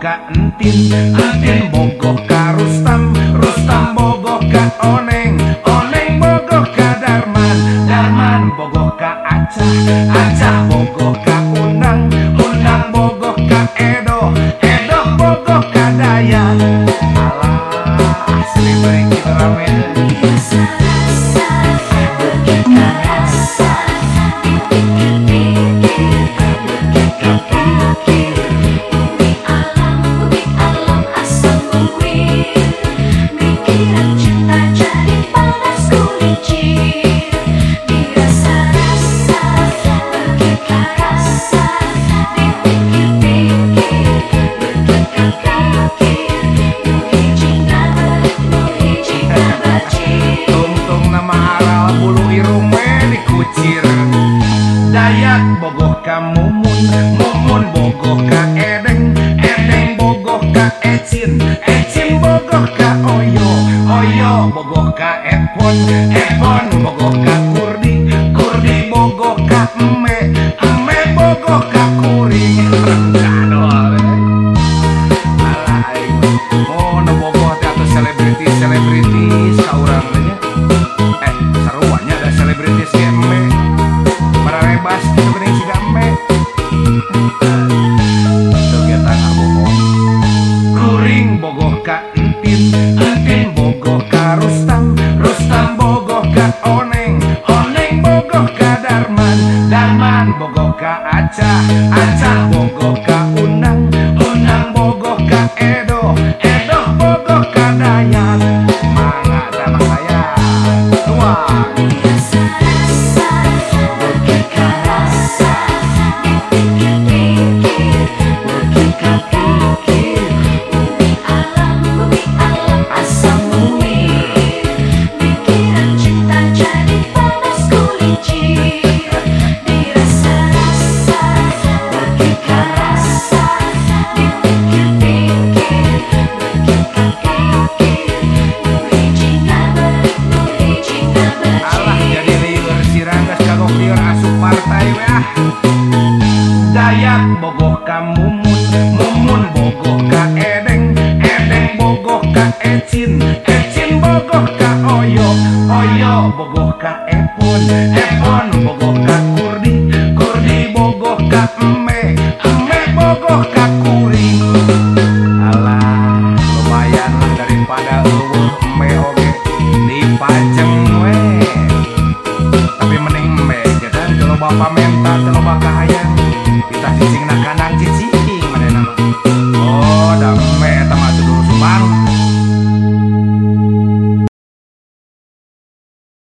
ka entin Entin bogoh ka Rustam Rustam bogoh ka Oneng bogoh ka mumun Mumun bogoh ka edeng Edeng bogoh ka ecin Ecin bogoh ka oyo Oyo bogoh ka epon Epon bogoh ka Kita bogoh. Kuring bogoh ka entin, entin bogoh ka Rustam, Rustam bogoh ka Oneng, Oneng bogoh ka Darman, Darman bogoh ka Acah, Acah bogoh ka Dayak bogoh ka mumun Mumun bogoh ka edeng Edeng bogoh ka ecin Ecin bogoh ka oyo Oyo bogoh ka epon Epon bogoh ka kurdi Kurdi bogoh ka eme Eme bogoh ka kuring Alah lumayan daripada eueuh eme oge. Dipajeng loba pamenta teu loba kahayang pitah cicing na kanang cicing mana nama? Oh damai